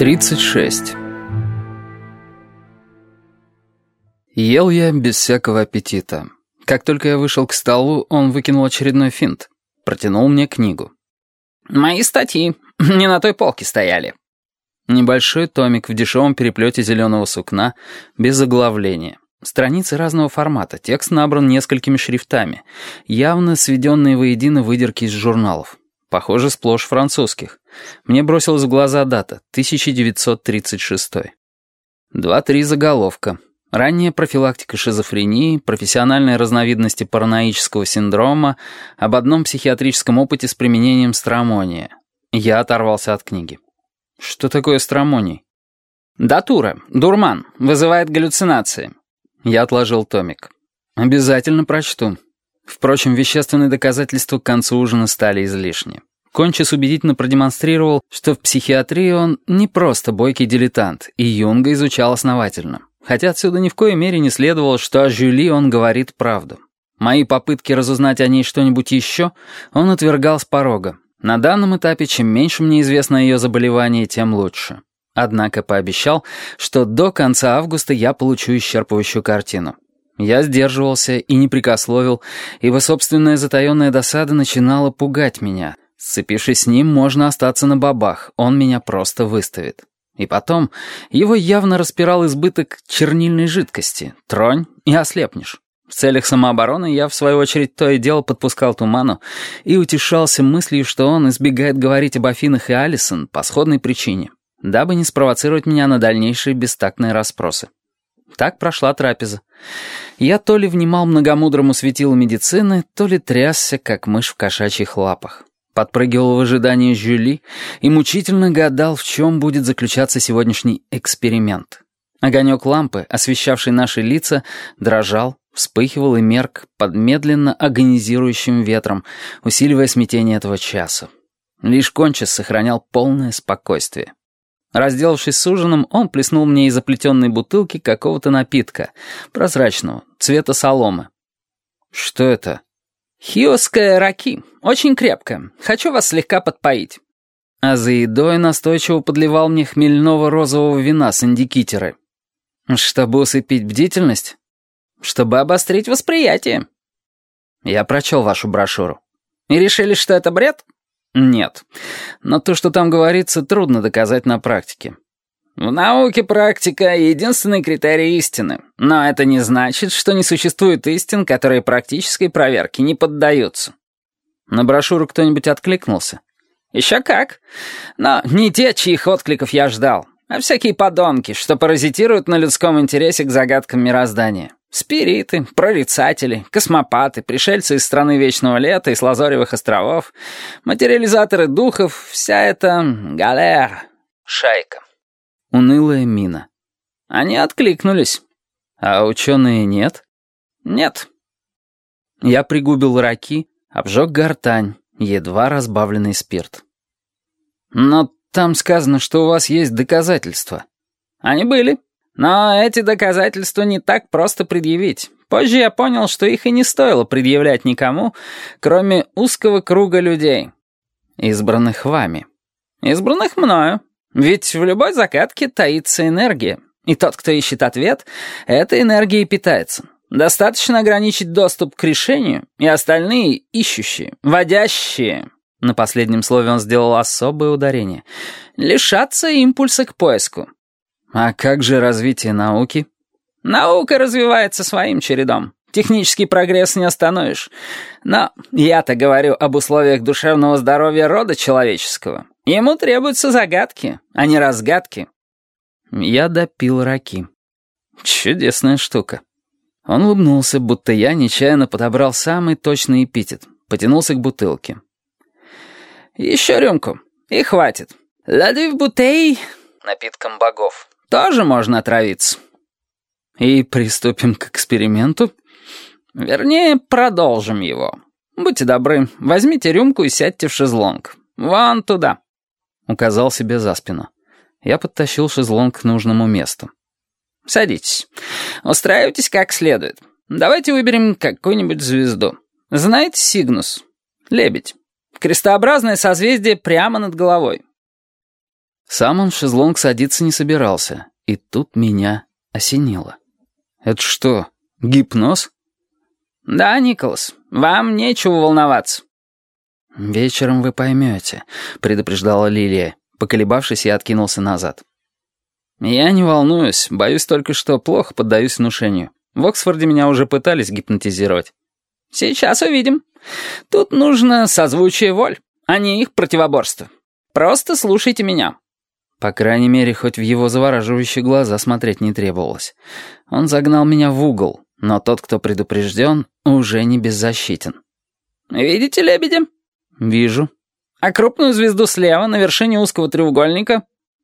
36. Ел я без всякого аппетита. Как только я вышел к столу, он выкинул очередной финт. Протянул мне книгу. «Мои статьи не на той полке стояли». Небольшой томик в дешевом переплете зеленого сукна, без заглавления. Страницы разного формата, текст набран несколькими шрифтами, явно сведенные воедино выдерки из журналов. Похоже, сплошь французских. Мне бросилась в глаза дата — 1936. Два-три заголовка. Ранняя профилактика шизофрении, профессиональные разновидности параноического синдрома, об одном психиатрическом опыте с применением стромония. Я оторвался от книги. Что такое стромоний? Датура, дурман, вызывает галлюцинации. Я отложил томик. Обязательно прочту. Впрочем, вещественные доказательства к концу ужина стали излишни. Кончис убедительно продемонстрировал, что в психиатрии он не просто бойкий дилетант, и Юнга изучал основательно. Хотя отсюда ни в коей мере не следовало, что о Жюли он говорит правду. Мои попытки разузнать о ней что-нибудь еще он отвергал с порога. На данном этапе, чем меньше мне известно о ее заболевании, тем лучше. Однако пообещал, что до конца августа я получу исчерпывающую картину. Я сдерживался и не прикословил, ибо собственная затаенная досада начинала пугать меня. Сцепившись с ним, можно остаться на бабах, он меня просто выставит. И потом, его явно распирал избыток чернильной жидкости. Тронь и ослепнешь. В целях самообороны я, в свою очередь, то и дело подпускал туману и утешался мыслью, что он избегает говорить об Афинах и Алисон по сходной причине, дабы не спровоцировать меня на дальнейшие бестактные расспросы. Так прошла трапеза. Я то ли внимал многомудрому светилу медицины, то ли трясся, как мышь в кошачьих лапах. Подпрыгивал в ожидании Жюли и мучительно гадал, в чем будет заключаться сегодняшний эксперимент. Огонек лампы, освещавший наши лица, дрожал, вспыхивал и мерк под медленно агонизирующим ветром, усиливая смятение этого часа. Лишь Кончис сохранял полное спокойствие. Разделавшись с ужином, он плеснул мне из заплетенной бутылки какого-то напитка, прозрачного, цвета соломы. «Что это?» «Хиосская раки. Очень крепкая. Хочу вас слегка подпоить». А за едой настойчиво подливал мне хмельного розового вина с индикитеры. Чтобы усыпить бдительность? Чтобы обострить восприятие. Я прочел вашу брошюру. И решили, что это бред? Нет. Но то, что там говорится, трудно доказать на практике. В науке практика — единственный критерий истины. Но это не значит, что не существует истин, которые практической проверке не поддаются. На брошюру кто-нибудь откликнулся? Еще как. Но не те, чьих откликов я ждал, а всякие подонки, что паразитируют на людском интересе к загадкам мироздания. Спириты, прорицатели, космопаты, пришельцы из страны Вечного Лета и с Лазоревых островов, материализаторы духов — вся эта галер, шайка. Унылая мина. Они откликнулись. А ученые нет? Нет. Я пригубил раки, обжег гортань, едва разбавленный спирт. Но там сказано, что у вас есть доказательства. Они были. Но эти доказательства не так просто предъявить. Позже я понял, что их и не стоило предъявлять никому, кроме узкого круга людей. Избранных вами. Избранных мною. Ведь в любой загадке таится энергия. И тот, кто ищет ответ, этой энергией питается. Достаточно ограничить доступ к решению, и остальные ищущие, водящие... На последнем слове он сделал особое ударение. Лишаться импульса к поиску. А как же развитие науки? Наука развивается своим чередом. Технический прогресс не остановишь. Но я-то говорю об условиях душевного здоровья рода человеческого. Ему требуются загадки, а не разгадки. Я допил раки. Чудесная штука. Он улыбнулся, будто я нечаянно подобрал самый точный эпитет. Потянулся к бутылке. «Еще рюмку. И хватит. Лады в бутей...» Напитком богов. Тоже можно отравиться. И приступим к эксперименту? Вернее, продолжим его. Будьте добры, возьмите рюмку и сядьте в шезлонг. Вон туда. Указал себе за спину. Я подтащил шезлонг к нужному месту. Садитесь. Устраивайтесь как следует. Давайте выберем какую-нибудь звезду. Знаете Сигнус? Лебедь. Крестообразное созвездие прямо над головой. Сам он в шезлонг садиться не собирался, и тут меня осенило. «Это что, гипноз?» «Да, Николас, вам нечего волноваться». «Вечером вы поймете», — предупреждала Лилия. Поколебавшись, я откинулся назад. «Я не волнуюсь, боюсь только, что плохо поддаюсь внушению. В Оксфорде меня уже пытались гипнотизировать». «Сейчас увидим. Тут нужно созвучие воль, а не их противоборство. Просто слушайте меня». По крайней мере, хоть в его завораживающие глаза смотреть не требовалось. Он загнал меня в угол, но тот, кто предупрежден, уже не беззащитен. «Видите лебедя?» «Вижу». «А крупную звезду слева, на вершине узкого треугольника?»